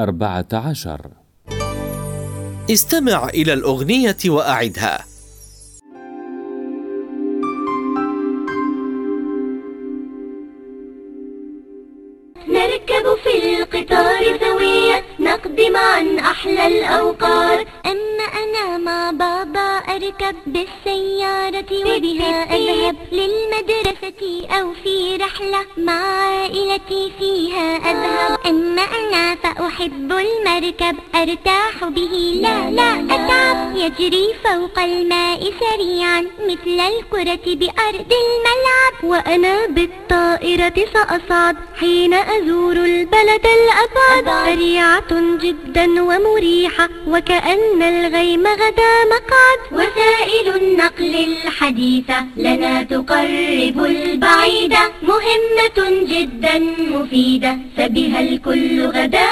أربعة عشر. استمع إلى الأغنية وأعدها. نركب في القطار سويا نقضي معا أحلى الأوقات أما أنا مع بابا أركب بالسيارة وبها أذهب للمدرسة أو في رحلة مع عائلتي فيها أذهب. أما أنا فأحب المركب أرتاح به. لا لا. يجري فوق الماء سريعا مثل الكرة بأرض الملعب. وأنا بالطائرة سأصعد حين أزور البلد الأبعد. سريعة جدا ومريحة وكأن الغيم غدا مقعد. وسائل النقل الحديثة لنا تقرب البعيدة مهمة جدا مفيدة فبها الكل غدا